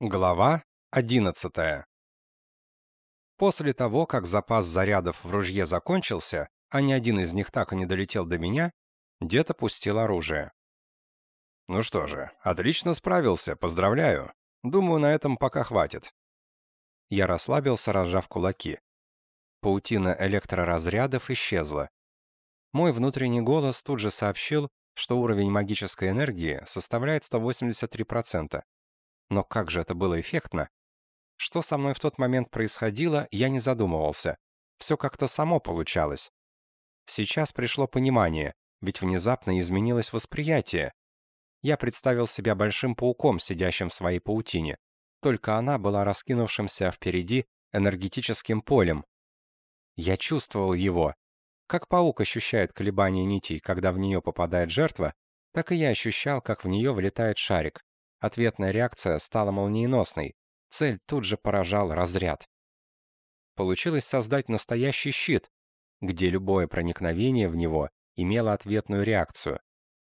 Глава 11 После того, как запас зарядов в ружье закончился, а ни один из них так и не долетел до меня, дед опустил оружие. «Ну что же, отлично справился, поздравляю. Думаю, на этом пока хватит». Я расслабился, разжав кулаки. Паутина электроразрядов исчезла. Мой внутренний голос тут же сообщил, что уровень магической энергии составляет 183%. Но как же это было эффектно! Что со мной в тот момент происходило, я не задумывался. Все как-то само получалось. Сейчас пришло понимание, ведь внезапно изменилось восприятие. Я представил себя большим пауком, сидящим в своей паутине. Только она была раскинувшимся впереди энергетическим полем. Я чувствовал его. Как паук ощущает колебания нитей, когда в нее попадает жертва, так и я ощущал, как в нее влетает шарик. Ответная реакция стала молниеносной. Цель тут же поражал разряд. Получилось создать настоящий щит, где любое проникновение в него имело ответную реакцию.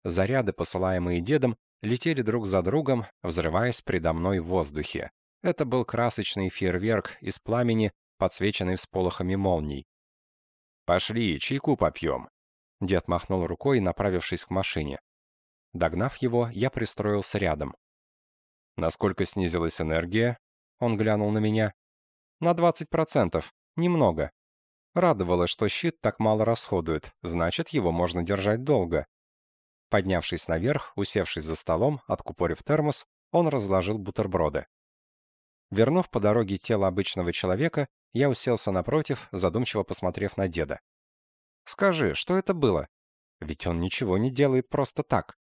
Заряды, посылаемые дедом, летели друг за другом, взрываясь предо мной в воздухе. Это был красочный фейерверк из пламени, подсвеченный всполохами молний. «Пошли, чайку попьем!» Дед махнул рукой, направившись к машине. Догнав его, я пристроился рядом. Насколько снизилась энергия? Он глянул на меня. На 20%. Немного. Радовало, что щит так мало расходует, значит, его можно держать долго. Поднявшись наверх, усевшись за столом, откупорив термос, он разложил бутерброды. Вернув по дороге тело обычного человека, я уселся напротив, задумчиво посмотрев на деда. «Скажи, что это было? Ведь он ничего не делает просто так».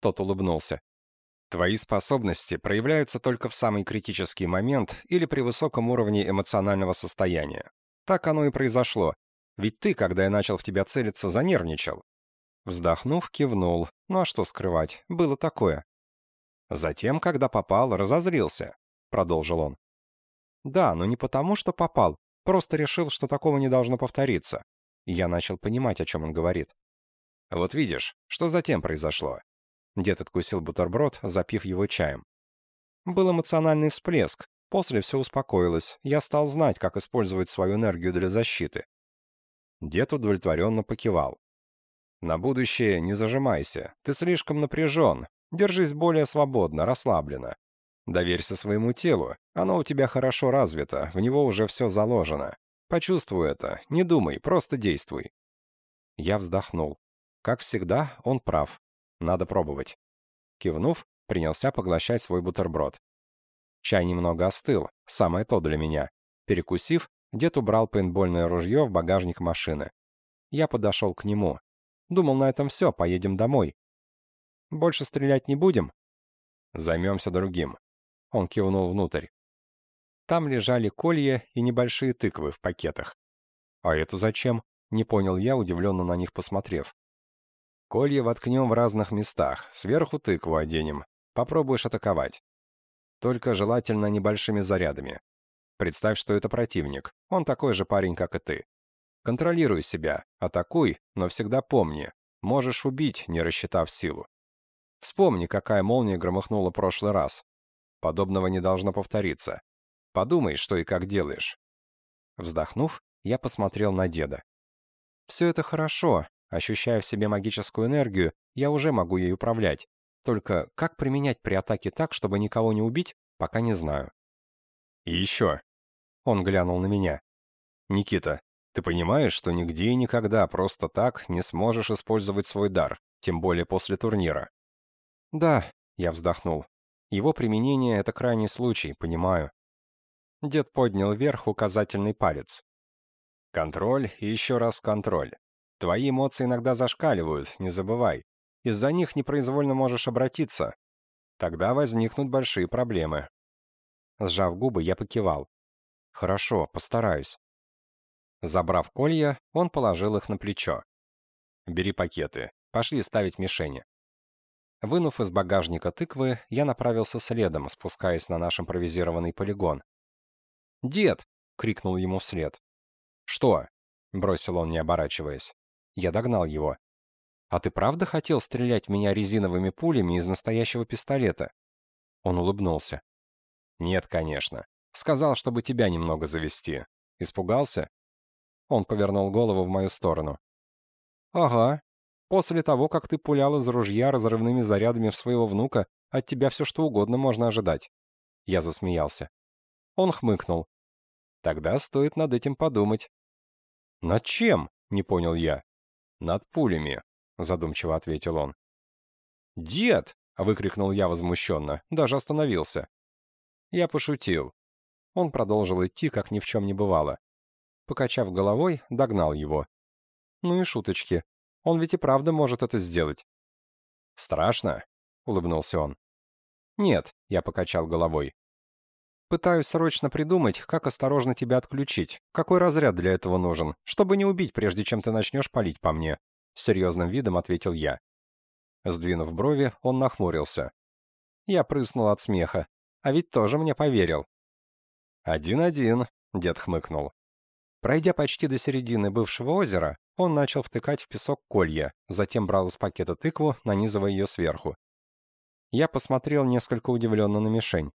Тот улыбнулся. Твои способности проявляются только в самый критический момент или при высоком уровне эмоционального состояния. Так оно и произошло. Ведь ты, когда я начал в тебя целиться, занервничал. Вздохнув, кивнул. Ну а что скрывать, было такое. Затем, когда попал, разозлился, продолжил он. Да, но не потому, что попал. Просто решил, что такого не должно повториться. Я начал понимать, о чем он говорит. Вот видишь, что затем произошло. Дед откусил бутерброд, запив его чаем. Был эмоциональный всплеск. После все успокоилось. Я стал знать, как использовать свою энергию для защиты. Дед удовлетворенно покивал. «На будущее не зажимайся. Ты слишком напряжен. Держись более свободно, расслабленно. Доверься своему телу. Оно у тебя хорошо развито, в него уже все заложено. Почувствуй это. Не думай, просто действуй». Я вздохнул. Как всегда, он прав. Надо пробовать. Кивнув, принялся поглощать свой бутерброд. Чай немного остыл, самое то для меня. Перекусив, дед убрал пейнтбольное ружье в багажник машины. Я подошел к нему. Думал, на этом все, поедем домой. Больше стрелять не будем? Займемся другим. Он кивнул внутрь. Там лежали колья и небольшие тыквы в пакетах. А это зачем? Не понял я, удивленно на них посмотрев. Колья воткнем в разных местах, сверху тыкву оденем. Попробуешь атаковать. Только желательно небольшими зарядами. Представь, что это противник. Он такой же парень, как и ты. Контролируй себя, атакуй, но всегда помни. Можешь убить, не рассчитав силу. Вспомни, какая молния громыхнула прошлый раз. Подобного не должно повториться. Подумай, что и как делаешь. Вздохнув, я посмотрел на деда. Все это хорошо, Ощущая в себе магическую энергию, я уже могу ей управлять. Только как применять при атаке так, чтобы никого не убить, пока не знаю. И еще. Он глянул на меня. Никита, ты понимаешь, что нигде и никогда просто так не сможешь использовать свой дар, тем более после турнира? Да, я вздохнул. Его применение — это крайний случай, понимаю. Дед поднял вверх указательный палец. Контроль и еще раз контроль. Твои эмоции иногда зашкаливают, не забывай. Из-за них непроизвольно можешь обратиться. Тогда возникнут большие проблемы. Сжав губы, я покивал. Хорошо, постараюсь. Забрав колья, он положил их на плечо. Бери пакеты. Пошли ставить мишени. Вынув из багажника тыквы, я направился следом, спускаясь на наш импровизированный полигон. «Дед!» — крикнул ему вслед. «Что?» — бросил он, не оборачиваясь. Я догнал его. «А ты правда хотел стрелять в меня резиновыми пулями из настоящего пистолета?» Он улыбнулся. Нет, конечно. Сказал, чтобы тебя немного завести. Испугался? Он повернул голову в мою сторону. Ага. После того, как ты пулял из ружья разрывными зарядами в своего внука, от тебя все что угодно можно ожидать. Я засмеялся. Он хмыкнул. Тогда стоит над этим подумать. Над чем? Не понял я. Над пулями, задумчиво ответил он. Дед! выкрикнул я возмущенно, даже остановился. Я пошутил. Он продолжил идти, как ни в чем не бывало. Покачав головой, догнал его. Ну и шуточки. Он ведь и правда может это сделать. Страшно? улыбнулся он. Нет, я покачал головой. Пытаюсь срочно придумать, как осторожно тебя отключить. Какой разряд для этого нужен, чтобы не убить, прежде чем ты начнешь палить по мне. С серьезным видом ответил я. Сдвинув брови, он нахмурился. Я прыснул от смеха. А ведь тоже мне поверил. «Один-один», — дед хмыкнул. Пройдя почти до середины бывшего озера, он начал втыкать в песок колья, затем брал из пакета тыкву, нанизывая ее сверху. Я посмотрел несколько удивленно на мишень.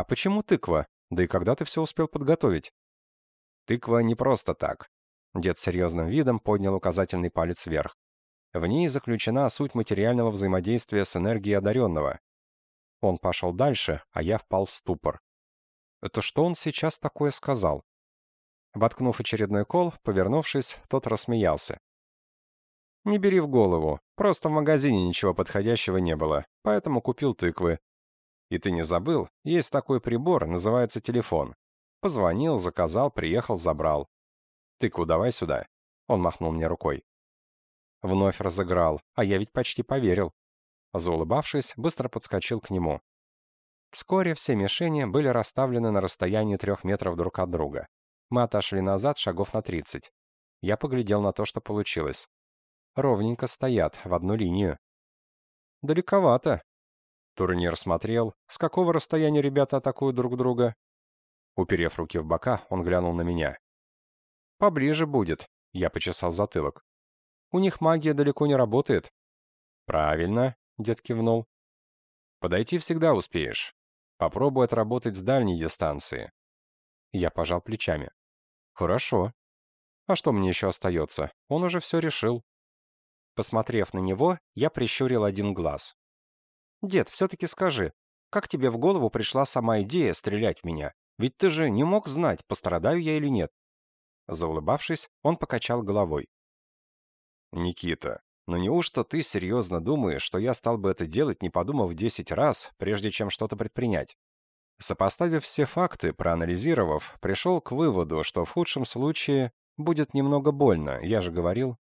«А почему тыква? Да и когда ты все успел подготовить?» «Тыква не просто так». Дед серьезным видом поднял указательный палец вверх. В ней заключена суть материального взаимодействия с энергией одаренного. Он пошел дальше, а я впал в ступор. Это что он сейчас такое сказал? Воткнув очередной кол, повернувшись, тот рассмеялся. «Не бери в голову. Просто в магазине ничего подходящего не было, поэтому купил тыквы. И ты не забыл, есть такой прибор, называется телефон. Позвонил, заказал, приехал, забрал. Тыкву давай сюда». Он махнул мне рукой. Вновь разыграл, а я ведь почти поверил. Заулыбавшись, быстро подскочил к нему. Вскоре все мишени были расставлены на расстоянии трех метров друг от друга. Мы отошли назад шагов на тридцать. Я поглядел на то, что получилось. Ровненько стоят, в одну линию. Далековато. Турнир смотрел, с какого расстояния ребята атакуют друг друга. Уперев руки в бока, он глянул на меня. «Поближе будет», — я почесал затылок. «У них магия далеко не работает». «Правильно», — дед кивнул. «Подойти всегда успеешь. Попробуй отработать с дальней дистанции». Я пожал плечами. «Хорошо. А что мне еще остается? Он уже все решил». Посмотрев на него, я прищурил один глаз. «Дед, все-таки скажи, как тебе в голову пришла сама идея стрелять в меня? Ведь ты же не мог знать, пострадаю я или нет». Заулыбавшись, он покачал головой. «Никита, но неужто ты серьезно думаешь, что я стал бы это делать, не подумав десять раз, прежде чем что-то предпринять? Сопоставив все факты, проанализировав, пришел к выводу, что в худшем случае будет немного больно, я же говорил.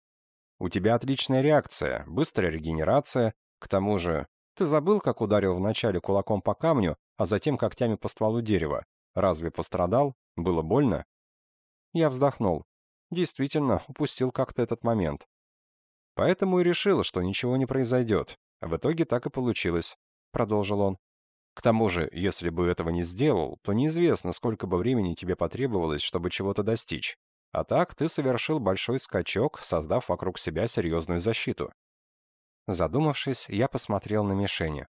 У тебя отличная реакция, быстрая регенерация, к тому же ты забыл, как ударил вначале кулаком по камню, а затем когтями по стволу дерева. Разве пострадал? Было больно? Я вздохнул. Действительно, упустил как-то этот момент. Поэтому и решил, что ничего не произойдет. В итоге так и получилось, продолжил он. К тому же, если бы этого не сделал, то неизвестно, сколько бы времени тебе потребовалось, чтобы чего-то достичь. А так ты совершил большой скачок, создав вокруг себя серьезную защиту. Задумавшись, я посмотрел на мишени.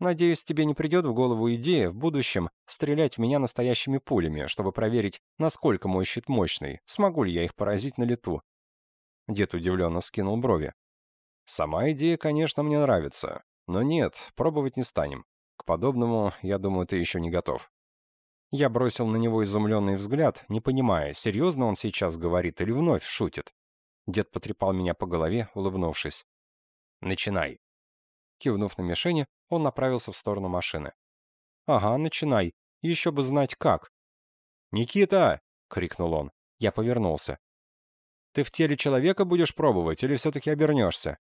Надеюсь, тебе не придет в голову идея в будущем стрелять в меня настоящими пулями, чтобы проверить, насколько мой щит мощный, смогу ли я их поразить на лету. Дед удивленно скинул брови. Сама идея, конечно, мне нравится, но нет, пробовать не станем. К подобному, я думаю, ты еще не готов. Я бросил на него изумленный взгляд, не понимая, серьезно он сейчас говорит или вновь шутит. Дед потрепал меня по голове, улыбнувшись. «Начинай». Кивнув на мишени, он направился в сторону машины. «Ага, начинай. Еще бы знать как». «Никита!» — крикнул он. Я повернулся. «Ты в теле человека будешь пробовать или все-таки обернешься?»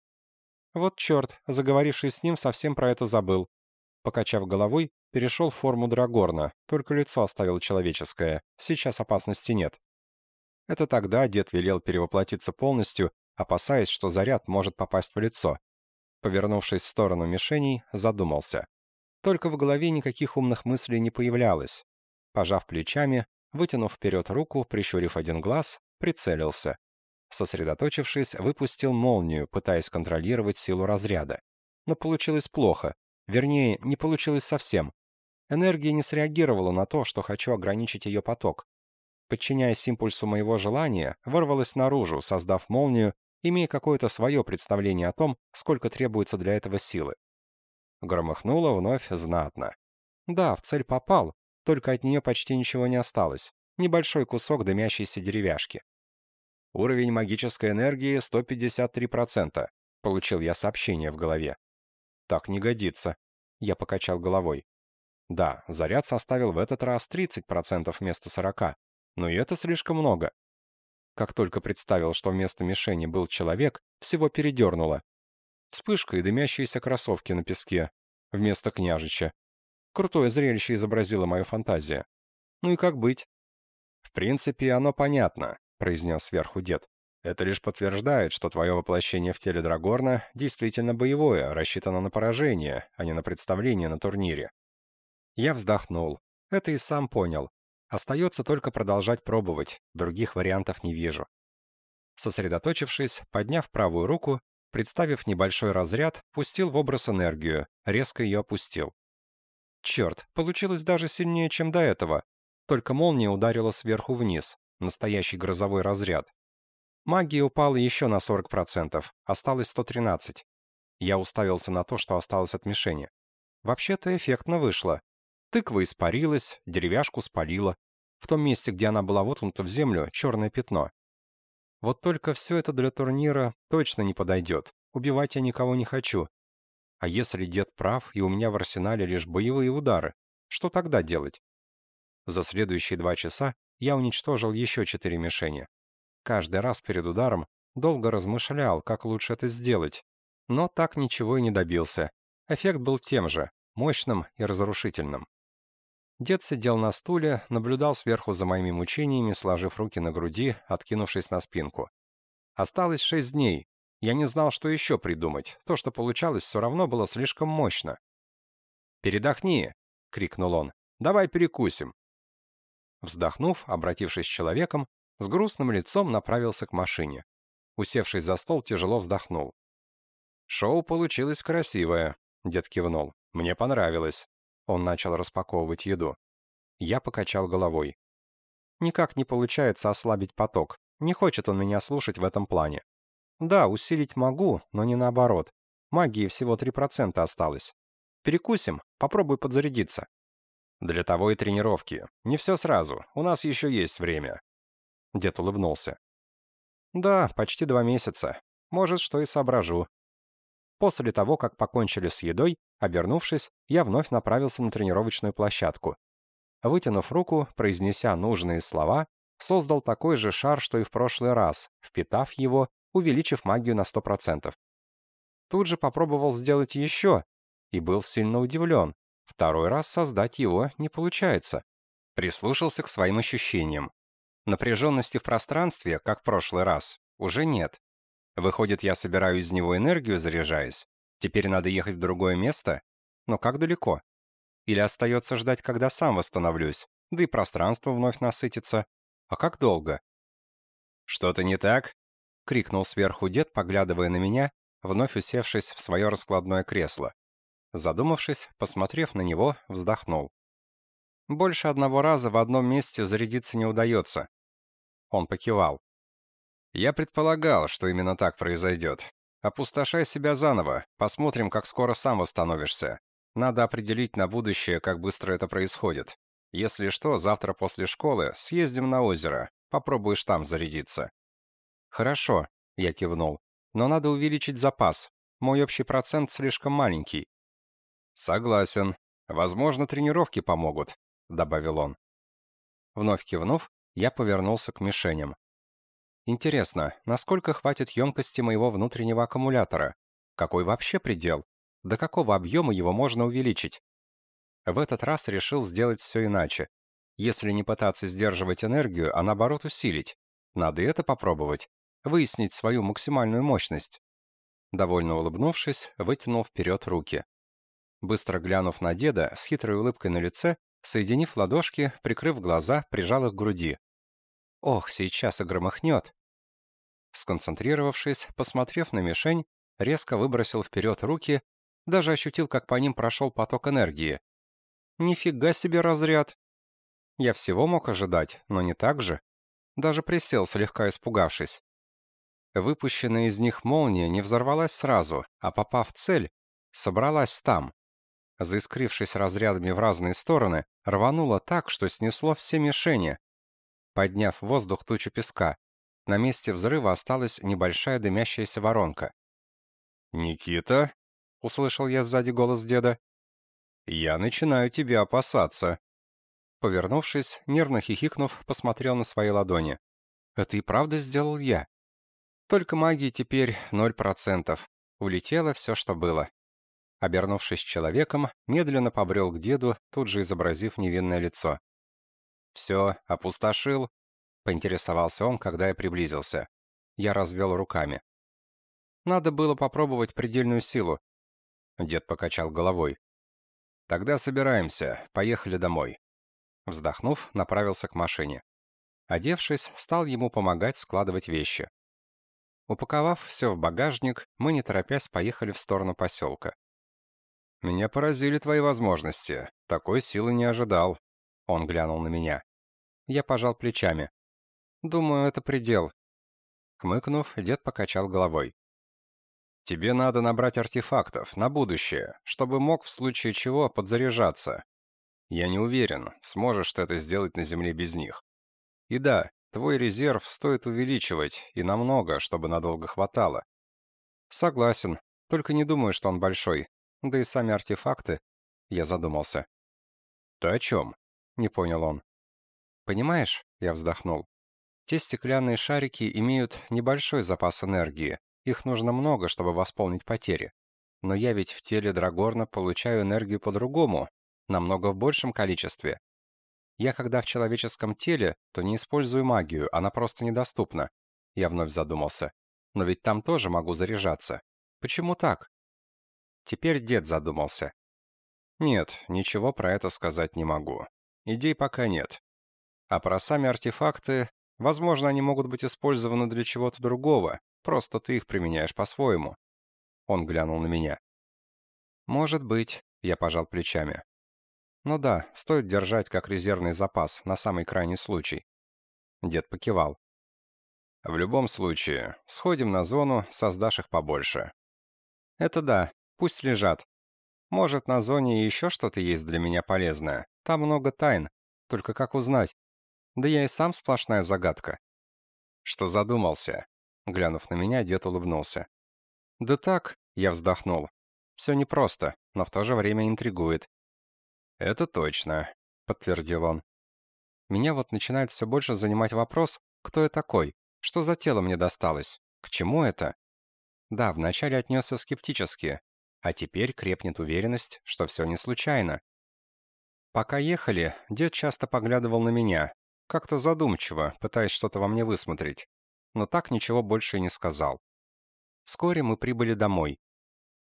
Вот черт, заговорившись с ним, совсем про это забыл. Покачав головой, перешел в форму Драгорна, только лицо оставил человеческое, сейчас опасности нет. Это тогда дед велел перевоплотиться полностью, опасаясь, что заряд может попасть в лицо. Повернувшись в сторону мишеней, задумался. Только в голове никаких умных мыслей не появлялось. Пожав плечами, вытянув вперед руку, прищурив один глаз, прицелился. Сосредоточившись, выпустил молнию, пытаясь контролировать силу разряда. Но получилось плохо. Вернее, не получилось совсем. Энергия не среагировала на то, что хочу ограничить ее поток. Подчиняясь импульсу моего желания, вырвалась наружу, создав молнию, имея какое-то свое представление о том, сколько требуется для этого силы. Громыхнуло вновь знатно. Да, в цель попал, только от нее почти ничего не осталось. Небольшой кусок дымящейся деревяшки. Уровень магической энергии 153%. Получил я сообщение в голове. Так не годится. Я покачал головой. Да, заряд составил в этот раз 30% вместо 40%, но и это слишком много. Как только представил, что вместо мишени был человек, всего передернуло. Вспышка и дымящиеся кроссовки на песке. Вместо княжича. Крутое зрелище изобразила мою фантазия. Ну и как быть? В принципе, оно понятно, произнес сверху дед. Это лишь подтверждает, что твое воплощение в теле Драгорна действительно боевое, рассчитано на поражение, а не на представление на турнире. Я вздохнул. Это и сам понял. Остается только продолжать пробовать, других вариантов не вижу. Сосредоточившись, подняв правую руку, представив небольшой разряд, пустил в образ энергию, резко ее опустил. Черт, получилось даже сильнее, чем до этого. Только молния ударила сверху вниз, настоящий грозовой разряд. Магия упала еще на 40%, осталось 113. Я уставился на то, что осталось от мишени. Вообще-то эффектно вышло. Тыква испарилась, деревяшку спалила. В том месте, где она была воткнута в землю, черное пятно. Вот только все это для турнира точно не подойдет. Убивать я никого не хочу. А если дед прав, и у меня в арсенале лишь боевые удары, что тогда делать? За следующие два часа я уничтожил еще четыре мишени. Каждый раз перед ударом долго размышлял, как лучше это сделать, но так ничего и не добился. Эффект был тем же, мощным и разрушительным. Дед сидел на стуле, наблюдал сверху за моими мучениями, сложив руки на груди, откинувшись на спинку. Осталось шесть дней, я не знал, что еще придумать. То, что получалось, все равно было слишком мощно. «Передохни!» — крикнул он. «Давай перекусим!» Вздохнув, обратившись к человеком, с грустным лицом направился к машине. Усевшись за стол, тяжело вздохнул. «Шоу получилось красивое», — дед кивнул. «Мне понравилось». Он начал распаковывать еду. Я покачал головой. «Никак не получается ослабить поток. Не хочет он меня слушать в этом плане. Да, усилить могу, но не наоборот. Магии всего 3% осталось. Перекусим, попробуй подзарядиться. Для того и тренировки. Не все сразу, у нас еще есть время. Дед улыбнулся. Да, почти два месяца. Может, что и соображу. После того, как покончили с едой, обернувшись, я вновь направился на тренировочную площадку. Вытянув руку, произнеся нужные слова, создал такой же шар, что и в прошлый раз, впитав его увеличив магию на 100%. Тут же попробовал сделать еще, и был сильно удивлен. Второй раз создать его не получается. Прислушался к своим ощущениям. Напряженности в пространстве, как в прошлый раз, уже нет. Выходит, я собираю из него энергию, заряжаясь. Теперь надо ехать в другое место? Но как далеко? Или остается ждать, когда сам восстановлюсь, да и пространство вновь насытится? А как долго? «Что-то не так?» — крикнул сверху дед, поглядывая на меня, вновь усевшись в свое раскладное кресло. Задумавшись, посмотрев на него, вздохнул. «Больше одного раза в одном месте зарядиться не удается». Он покивал. «Я предполагал, что именно так произойдет. Опустошай себя заново, посмотрим, как скоро сам восстановишься. Надо определить на будущее, как быстро это происходит. Если что, завтра после школы съездим на озеро, попробуешь там зарядиться. «Хорошо», — я кивнул. «Но надо увеличить запас. Мой общий процент слишком маленький». «Согласен. Возможно, тренировки помогут», — добавил он. Вновь кивнув, я повернулся к мишеням. Интересно, насколько хватит емкости моего внутреннего аккумулятора? Какой вообще предел? До какого объема его можно увеличить? В этот раз решил сделать все иначе. Если не пытаться сдерживать энергию, а наоборот усилить. Надо это попробовать выяснить свою максимальную мощность. Довольно улыбнувшись, вытянул вперед руки. Быстро глянув на деда, с хитрой улыбкой на лице, соединив ладошки, прикрыв глаза, прижал их к груди. «Ох, сейчас и громыхнет!» Сконцентрировавшись, посмотрев на мишень, резко выбросил вперед руки, даже ощутил, как по ним прошел поток энергии. Нифига себе разряд. Я всего мог ожидать, но не так же. Даже присел, слегка испугавшись. Выпущенная из них молния не взорвалась сразу, а попав в цель, собралась там. Заискрившись разрядами в разные стороны, рванула так, что снесло все мишени. Подняв в воздух тучу песка, на месте взрыва осталась небольшая дымящаяся воронка. «Никита?» — услышал я сзади голос деда. «Я начинаю тебя опасаться». Повернувшись, нервно хихикнув, посмотрел на свои ладони. «Это и правда сделал я. Только магии теперь ноль процентов. Улетело все, что было». Обернувшись человеком, медленно побрел к деду, тут же изобразив невинное лицо. «Все, опустошил?» — поинтересовался он, когда я приблизился. Я развел руками. «Надо было попробовать предельную силу». Дед покачал головой. «Тогда собираемся, поехали домой». Вздохнув, направился к машине. Одевшись, стал ему помогать складывать вещи. Упаковав все в багажник, мы, не торопясь, поехали в сторону поселка. «Меня поразили твои возможности. Такой силы не ожидал». Он глянул на меня. Я пожал плечами. «Думаю, это предел». Хмыкнув, дед покачал головой. Тебе надо набрать артефактов на будущее, чтобы мог в случае чего подзаряжаться. Я не уверен, сможешь ты это сделать на Земле без них. И да, твой резерв стоит увеличивать, и намного, чтобы надолго хватало. Согласен, только не думаю, что он большой. Да и сами артефакты. Я задумался. Ты о чем? Не понял он. Понимаешь, я вздохнул. Те стеклянные шарики имеют небольшой запас энергии, их нужно много, чтобы восполнить потери. Но я ведь в теле Драгорна получаю энергию по-другому, намного в большем количестве. Я когда в человеческом теле, то не использую магию, она просто недоступна. Я вновь задумался. Но ведь там тоже могу заряжаться. Почему так? Теперь дед задумался. Нет, ничего про это сказать не могу. Идей пока нет. А про сами артефакты, возможно, они могут быть использованы для чего-то другого, Просто ты их применяешь по-своему». Он глянул на меня. «Может быть», — я пожал плечами. «Ну да, стоит держать как резервный запас на самый крайний случай». Дед покивал. «В любом случае, сходим на зону, создашь их побольше». «Это да, пусть лежат. Может, на зоне еще что-то есть для меня полезное. Там много тайн. Только как узнать? Да я и сам сплошная загадка». «Что задумался?» Глянув на меня, дед улыбнулся. «Да так», — я вздохнул. «Все непросто, но в то же время интригует». «Это точно», — подтвердил он. «Меня вот начинает все больше занимать вопрос, кто я такой, что за тело мне досталось, к чему это?» Да, вначале отнесся скептически, а теперь крепнет уверенность, что все не случайно. Пока ехали, дед часто поглядывал на меня, как-то задумчиво, пытаясь что-то во мне высмотреть но так ничего больше и не сказал. Вскоре мы прибыли домой.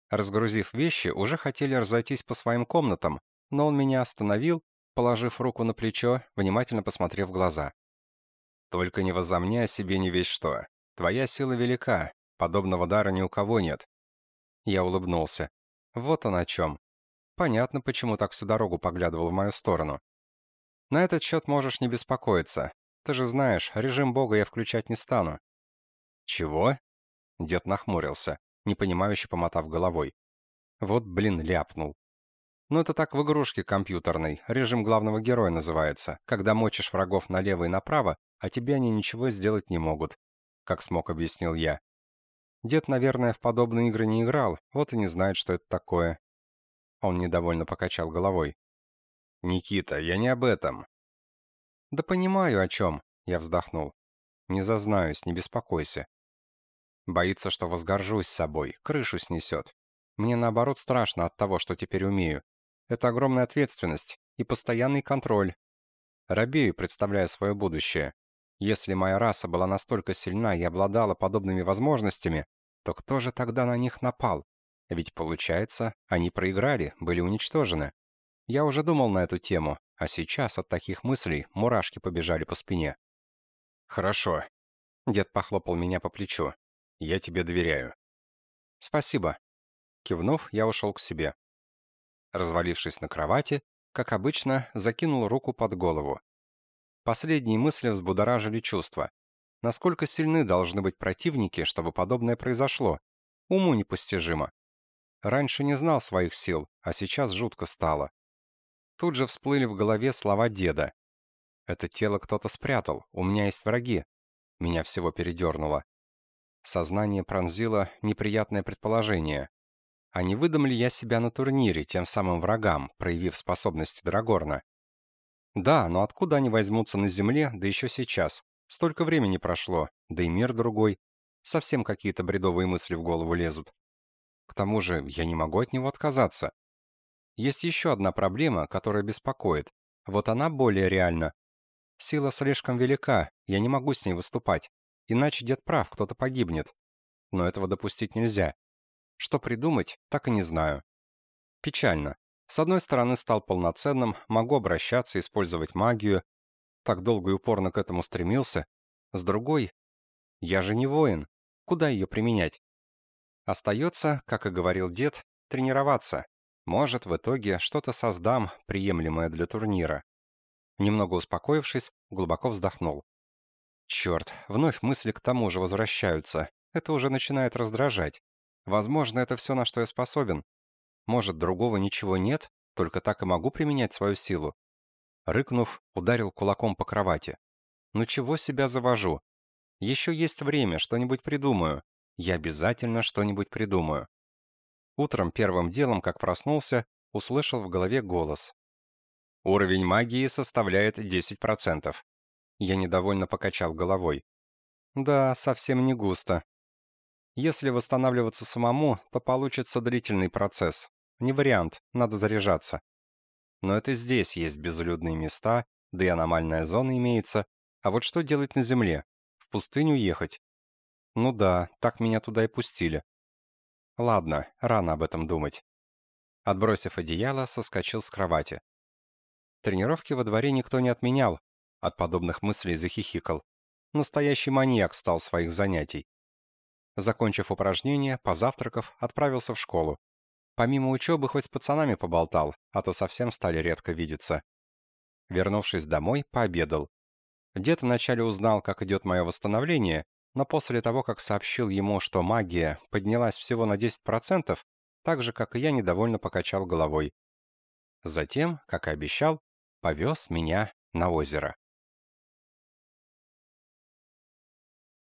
Разгрузив вещи, уже хотели разойтись по своим комнатам, но он меня остановил, положив руку на плечо, внимательно посмотрев в глаза. «Только не возомни о себе не весь что. Твоя сила велика, подобного дара ни у кого нет». Я улыбнулся. Вот он о чем. Понятно, почему так всю дорогу поглядывал в мою сторону. На этот счет можешь не беспокоиться. Ты же знаешь, режим бога я включать не стану». «Чего?» Дед нахмурился, непонимающе помотав головой. Вот, блин, ляпнул. Ну это так в игрушке компьютерной, режим главного героя называется, когда мочишь врагов налево и направо, а тебе они ничего сделать не могут, как смог объяснил я. Дед, наверное, в подобные игры не играл, вот и не знает, что это такое. Он недовольно покачал головой. «Никита, я не об этом. «Да понимаю, о чем», — я вздохнул. «Не зазнаюсь, не беспокойся». Боится, что возгоржусь собой, крышу снесет. Мне, наоборот, страшно от того, что теперь умею. Это огромная ответственность и постоянный контроль. Робею, представляя свое будущее. Если моя раса была настолько сильна и обладала подобными возможностями, то кто же тогда на них напал? Ведь, получается, они проиграли, были уничтожены. Я уже думал на эту тему, а сейчас от таких мыслей мурашки побежали по спине. «Хорошо». Дед похлопал меня по плечу. «Я тебе доверяю». «Спасибо». Кивнув, я ушел к себе. Развалившись на кровати, Как обычно, закинул руку под голову. Последние мысли взбудоражили чувства. Насколько сильны должны быть противники, чтобы подобное произошло? Уму непостижимо. Раньше не знал своих сил, а сейчас жутко стало. Тут же всплыли в голове слова деда. «Это тело кто-то спрятал, у меня есть враги». Меня всего передернуло. Сознание пронзило неприятное предположение. А не выдам ли я себя на турнире тем самым врагам, проявив способности Драгорна? Да, но откуда они возьмутся на земле, да еще сейчас? Столько времени прошло, да и мир другой. Совсем какие-то бредовые мысли в голову лезут. К тому же я не могу от него отказаться. Есть еще одна проблема, которая беспокоит. Вот она более реальна. Сила слишком велика, я не могу с ней выступать. Иначе дед прав, кто-то погибнет. Но этого допустить нельзя. Что придумать, так и не знаю. Печально. С одной стороны, стал полноценным, могу обращаться, использовать магию. Так долго и упорно к этому стремился. С другой, я же не воин. Куда ее применять? Остается, как и говорил дед, тренироваться. Может, в итоге что-то создам, приемлемое для турнира. Немного успокоившись, глубоко вздохнул. Черт, вновь мысли к тому же возвращаются. Это уже начинает раздражать. Возможно, это все, на что я способен. Может, другого ничего нет, только так и могу применять свою силу. Рыкнув, ударил кулаком по кровати. Ну чего себя завожу? Еще есть время, что-нибудь придумаю. Я обязательно что-нибудь придумаю. Утром первым делом, как проснулся, услышал в голове голос. Уровень магии составляет 10%. Я недовольно покачал головой. Да, совсем не густо. Если восстанавливаться самому, то получится длительный процесс. Не вариант, надо заряжаться. Но это здесь есть безлюдные места, да и аномальная зона имеется. А вот что делать на Земле? В пустыню ехать? Ну да, так меня туда и пустили. Ладно, рано об этом думать. Отбросив одеяло, соскочил с кровати. Тренировки во дворе никто не отменял, от подобных мыслей захихикал. Настоящий маньяк стал своих занятий. Закончив упражнение, позавтракав, отправился в школу. Помимо учебы хоть с пацанами поболтал, а то совсем стали редко видеться. Вернувшись домой, пообедал. Дед вначале узнал, как идет мое восстановление, но после того, как сообщил ему, что магия поднялась всего на 10%, так же, как и я, недовольно покачал головой. Затем, как и обещал, повез меня на озеро.